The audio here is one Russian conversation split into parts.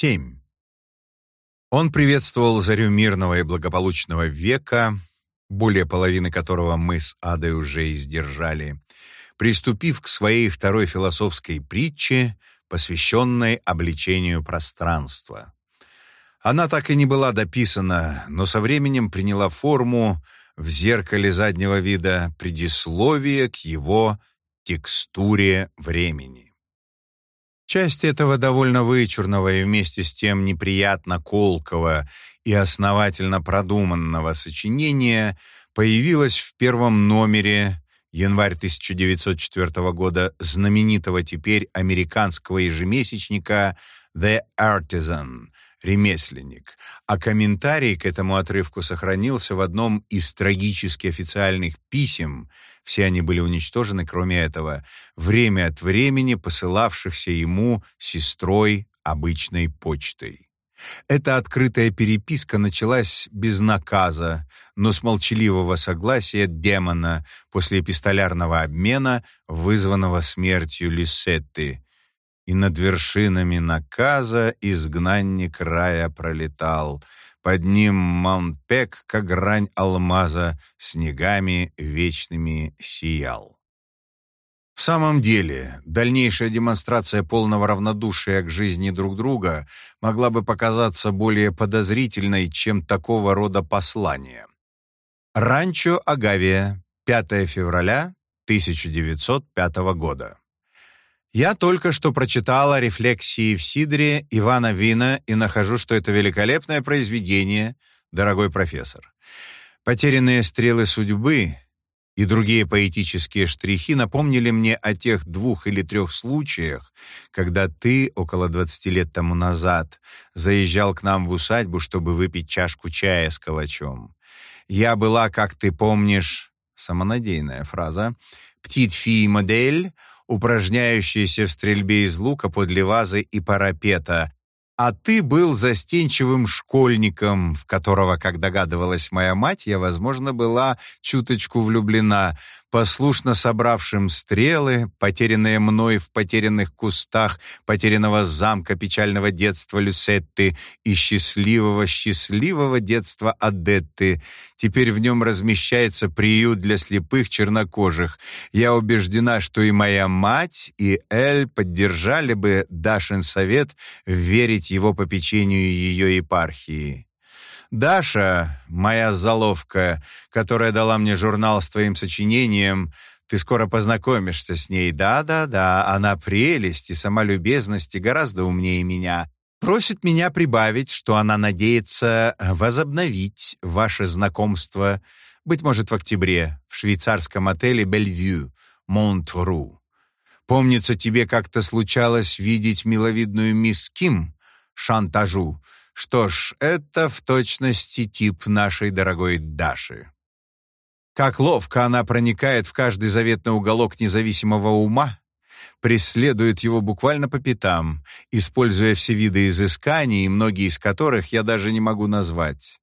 7. Он приветствовал зарю мирного и благополучного века, более половины которого мы с Адой уже издержали, приступив к своей второй философской притче, посвященной обличению пространства. Она так и не была дописана, но со временем приняла форму в зеркале заднего вида предисловия к его текстуре времени. Часть этого довольно вычурного и вместе с тем неприятно колкого и основательно продуманного сочинения появилась в первом номере январь 1904 года знаменитого теперь американского ежемесячника The Artisan «Ремесленник», а комментарий к этому отрывку сохранился в одном из трагически официальных писем, все они были уничтожены, кроме этого, время от времени посылавшихся ему сестрой обычной почтой. Эта открытая переписка началась без наказа, но с молчаливого согласия демона после эпистолярного обмена, вызванного смертью Лисетты. И над вершинами наказа изгнанник рая пролетал — под ним Маунт-Пек, как грань алмаза, снегами вечными сиял. В самом деле, дальнейшая демонстрация полного равнодушия к жизни друг друга могла бы показаться более подозрительной, чем такого рода послание. Ранчо Агавия, 5 февраля 1905 года. Я только что прочитала «Рефлексии в Сидре» Ивана Вина и нахожу, что это великолепное произведение, дорогой профессор. «Потерянные стрелы судьбы» и другие поэтические штрихи напомнили мне о тех двух или трех случаях, когда ты около 20 лет тому назад заезжал к нам в усадьбу, чтобы выпить чашку чая с калачом. Я была, как ты помнишь, самонадеянная фраза, «птит-фи-модель», упражняющийся в стрельбе из лука подле вазы и парапета, а ты был застенчивым школьником, в которого, как догадывалась моя мать, я, возможно, была чуточку влюблена, послушно собравшим стрелы, потерянные мной в потерянных кустах потерянного замка печального детства Люсетты и счастливого-счастливого детства Адетты. Теперь в нем размещается приют для слепых чернокожих. Я убеждена, что и моя мать, и Эль поддержали бы Дашин совет верить его попечению ее епархии. Даша, моя заловка, которая дала мне журнал с твоим сочинением, ты скоро познакомишься с ней. Да-да-да, она прелесть и сама любезность и гораздо умнее меня. Просит меня прибавить, что она надеется возобновить ваше знакомство, быть может, в октябре, в швейцарском отеле «Бельвью», Монтру. Помнится, тебе как-то случалось видеть миловидную мисс Ким, шантажу, что ж, это в точности тип нашей дорогой Даши. Как ловко она проникает в каждый заветный уголок независимого ума, преследует его буквально по пятам, используя все виды изысканий, многие из которых я даже не могу назвать.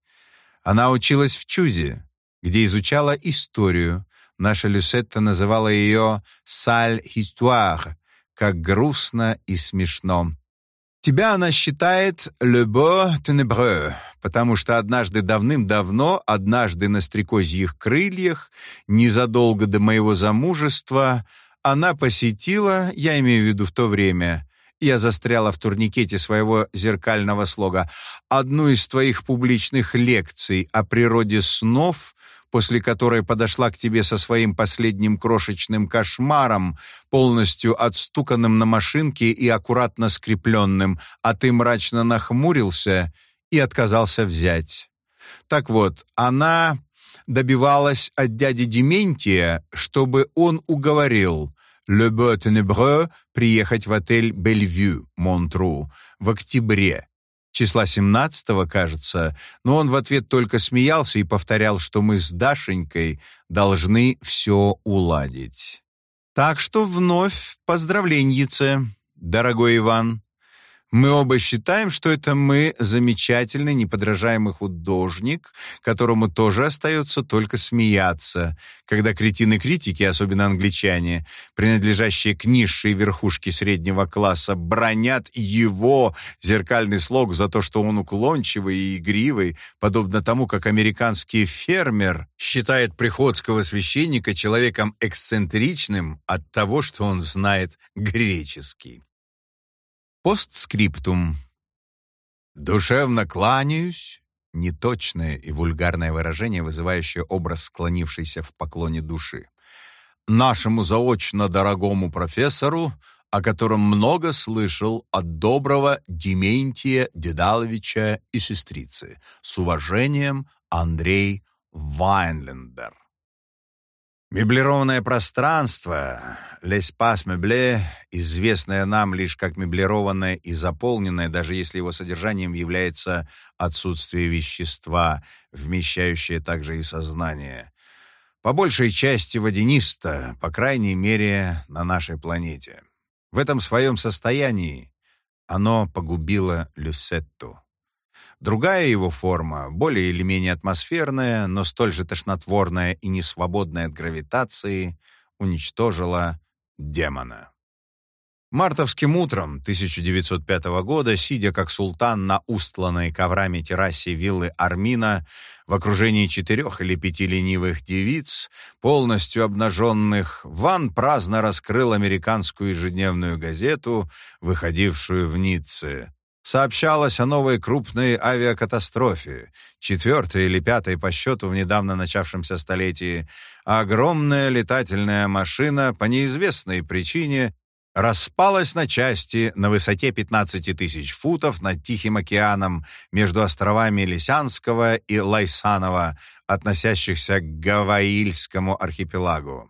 Она училась в Чузе, где изучала историю. Наша Люсетта называла ее «саль хистуар», как грустно и смешно. Тебя она считает «le beau ténébreux», потому что однажды давным-давно, однажды на стрекозьих крыльях, незадолго до моего замужества, она посетила, я имею в виду в то время, я застряла в турникете своего зеркального слога, одну из твоих публичных лекций о природе снов после которой подошла к тебе со своим последним крошечным кошмаром, полностью отстуканным на машинке и аккуратно скрепленным, а ты мрачно нахмурился и отказался взять. Так вот, она добивалась от дяди Дементия, чтобы он уговорил Le Beau приехать в отель Бельвью, Монтру, в октябре, числа 17 кажется, но он в ответ только смеялся и повторял, что мы с Дашенькой должны все уладить. Так что вновь поздравленьице, дорогой Иван. Мы оба считаем, что это мы замечательный, неподражаемый художник, которому тоже остается только смеяться, когда кретины-критики, особенно англичане, принадлежащие к низшей верхушке среднего класса, бронят его зеркальный слог за то, что он уклончивый и игривый, подобно тому, как американский фермер считает приходского священника человеком эксцентричным от того, что он знает греческий. Постскриптум. «Душевно кланяюсь» — неточное и вульгарное выражение, вызывающее образ склонившейся в поклоне души. «Нашему заочно дорогому профессору, о котором много слышал от доброго Дементия Дедаловича и сестрицы. С уважением, Андрей Вайнлендер». Меблированное пространство, леспас мебле, известное нам лишь как меблированное и заполненное, даже если его содержанием является отсутствие вещества, вмещающее также и сознание. По большей части водянисто, по крайней мере, на нашей планете. В этом своем состоянии оно погубило Люсетту. Другая его форма, более или менее атмосферная, но столь же тошнотворная и несвободная от гравитации, уничтожила демона. Мартовским утром 1905 года, сидя как султан на устланной коврами террасе виллы Армина в окружении четырех или пяти ленивых девиц, полностью обнаженных, Ван праздно раскрыл американскую ежедневную газету, выходившую в Ницце, сообщалось о новой крупной авиакатастрофе, четвертой или пятой по счету в недавно начавшемся столетии. Огромная летательная машина по неизвестной причине распалась на части на высоте 15 тысяч футов над Тихим океаном между островами Лисянского и Лайсанова, относящихся к Гаваильскому архипелагу.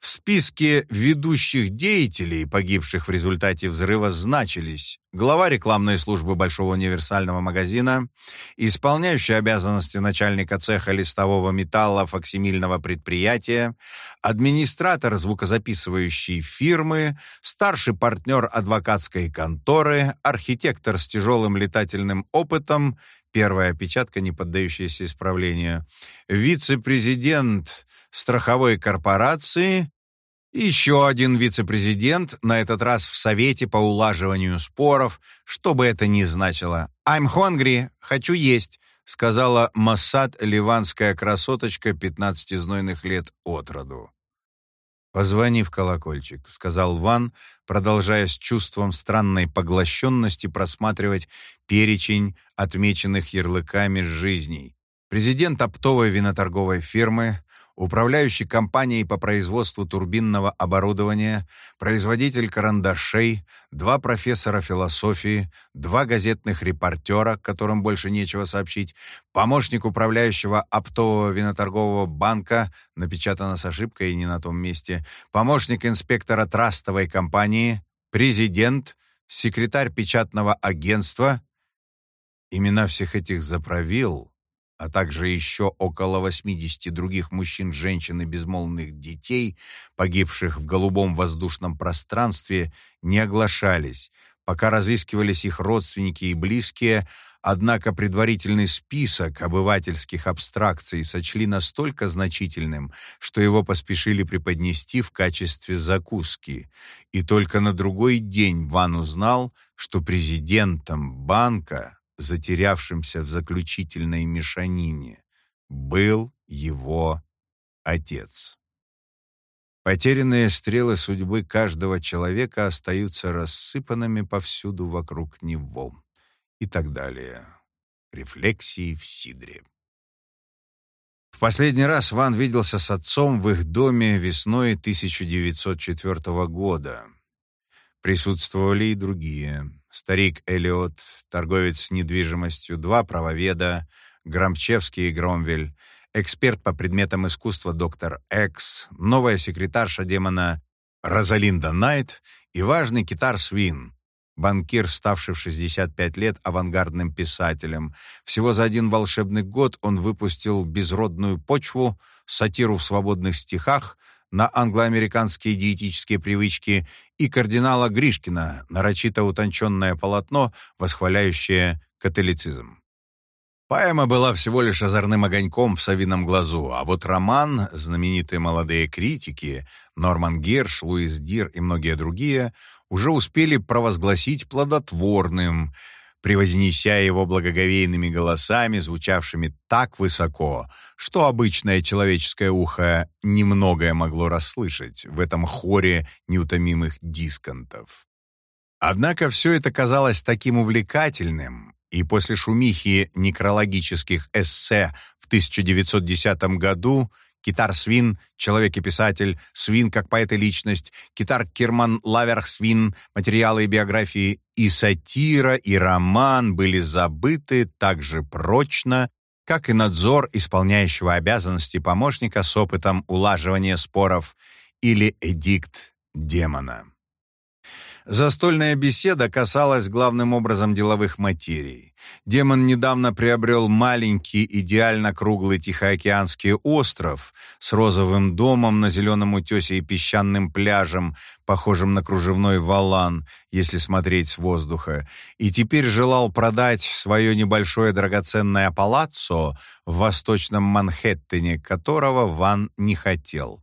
В списке ведущих деятелей, погибших в результате взрыва, значились глава рекламной службы Большого универсального магазина, исполняющий обязанности начальника цеха листового металла факсимильного предприятия, администратор звукозаписывающей фирмы, старший партнер адвокатской конторы, архитектор с тяжелым летательным опытом, первая опечатка, не поддающаяся исправлению, вице-президент страховой корпорации еще один вице-президент, на этот раз в Совете по улаживанию споров, что бы это ни значило. «I'm hungry, хочу есть», сказала Массад ливанская красоточка 15 знойных лет от роду. «Позвони в колокольчик», — сказал Ван, продолжая с чувством странной поглощенности просматривать перечень отмеченных ярлыками жизней. Президент оптовой виноторговой фирмы, управляющий компанией по производству турбинного оборудования, производитель карандашей, два профессора философии, два газетных репортера, которым больше нечего сообщить, помощник управляющего оптового виноторгового банка, напечатано с ошибкой и не на том месте, помощник инспектора трастовой компании, президент, секретарь печатного агентства. Имена всех этих заправил а также еще около 80 других мужчин, женщин и безмолвных детей, погибших в голубом воздушном пространстве, не оглашались, пока разыскивались их родственники и близкие, однако предварительный список обывательских абстракций сочли настолько значительным, что его поспешили преподнести в качестве закуски. И только на другой день Ван узнал, что президентом банка затерявшимся в заключительной мешанине, был его отец. Потерянные стрелы судьбы каждого человека остаются рассыпанными повсюду вокруг него. И так далее. Рефлексии в Сидре. В последний раз Ван виделся с отцом в их доме весной 1904 года. Присутствовали и другие старик Элиот, торговец недвижимостью, два правоведа, Громчевский и Громвель, эксперт по предметам искусства доктор Экс, новая секретарша демона Розалинда Найт и важный китар Свин, банкир, ставший в 65 лет авангардным писателем. Всего за один волшебный год он выпустил «Безродную почву», сатиру в свободных стихах, на англоамериканские диетические привычки и кардинала Гришкина, нарочито утонченное полотно, восхваляющее католицизм. Поэма была всего лишь озорным огоньком в совином глазу, а вот роман, знаменитые молодые критики, Норман Герш, Луис Дир и многие другие, уже успели провозгласить плодотворным, превознеся его благоговейными голосами, звучавшими так высоко, что обычное человеческое ухо немногое могло расслышать в этом хоре неутомимых дисконтов. Однако все это казалось таким увлекательным, и после шумихи некрологических эссе в 1910 году Китар Свин, человек и писатель, Свин как поэт и личность, Китар Кирман Лаверх Свин, материалы и биографии, и сатира, и роман были забыты так же прочно, как и надзор исполняющего обязанности помощника с опытом улаживания споров или эдикт демона. Застольная беседа касалась главным образом деловых материй. Демон недавно приобрел маленький, идеально круглый Тихоокеанский остров с розовым домом на зеленом утесе и песчаным пляжем, похожим на кружевной валан, если смотреть с воздуха, и теперь желал продать свое небольшое драгоценное палаццо в восточном Манхэттене, которого Ван не хотел.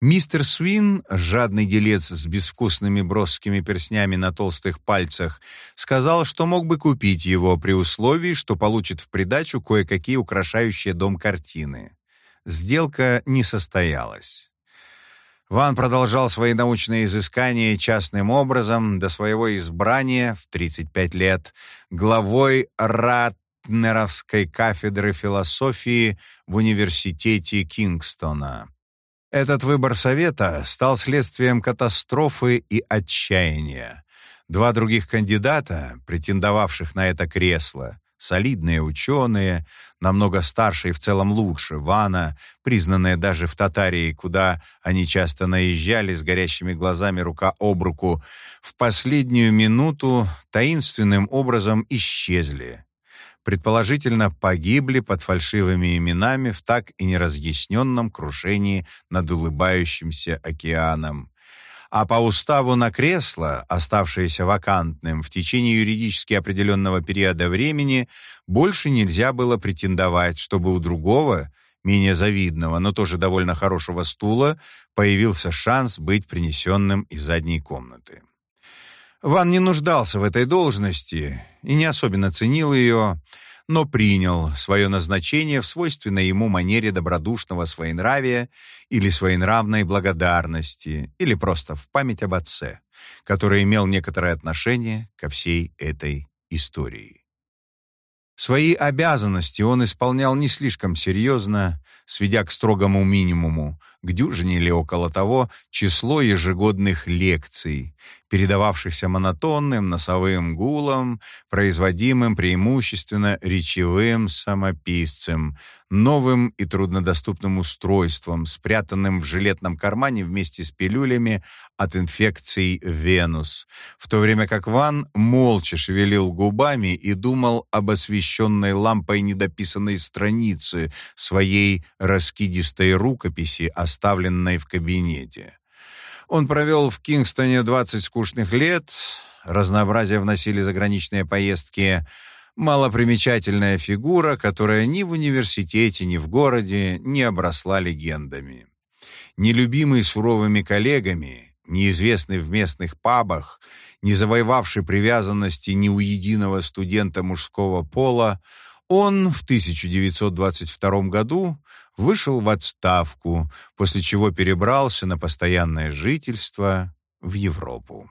Мистер Свин, жадный делец с безвкусными броскими перстнями на толстых пальцах, сказал, что мог бы купить его при условии, что получит в придачу кое-какие украшающие дом картины. Сделка не состоялась. Ван продолжал свои научные изыскания частным образом до своего избрания в 35 лет главой Ратнеровской кафедры философии в университете Кингстона. Этот выбор совета стал следствием катастрофы и отчаяния. Два других кандидата, претендовавших на это кресло, солидные ученые, намного старше и в целом лучше Вана, признанные даже в Татарии, куда они часто наезжали с горящими глазами рука об руку, в последнюю минуту таинственным образом исчезли предположительно погибли под фальшивыми именами в так и неразъясненном крушении над улыбающимся океаном. А по уставу на кресло, оставшееся вакантным в течение юридически определенного периода времени, больше нельзя было претендовать, чтобы у другого, менее завидного, но тоже довольно хорошего стула, появился шанс быть принесенным из задней комнаты. Ван не нуждался в этой должности и не особенно ценил ее, но принял свое назначение в свойственной ему манере добродушного своенравия или своенравной благодарности, или просто в память об отце, который имел некоторое отношение ко всей этой истории. Свои обязанности он исполнял не слишком серьезно, сведя к строгому минимуму, к дюжине или около того, число ежегодных лекций, передававшихся монотонным носовым гулом, производимым преимущественно речевым самописцем, новым и труднодоступным устройством, спрятанным в жилетном кармане вместе с пилюлями от инфекций Венус, в то время как Ван молча шевелил губами и думал об освещенной лампой недописанной странице своей раскидистой рукописи, оставленной в кабинете. Он провел в Кингстоне 20 скучных лет, разнообразие вносили заграничные поездки, малопримечательная фигура, которая ни в университете, ни в городе не обросла легендами. Нелюбимый суровыми коллегами, неизвестный в местных пабах, не завоевавший привязанности ни у единого студента мужского пола, он в 1922 году вышел в отставку, после чего перебрался на постоянное жительство в Европу.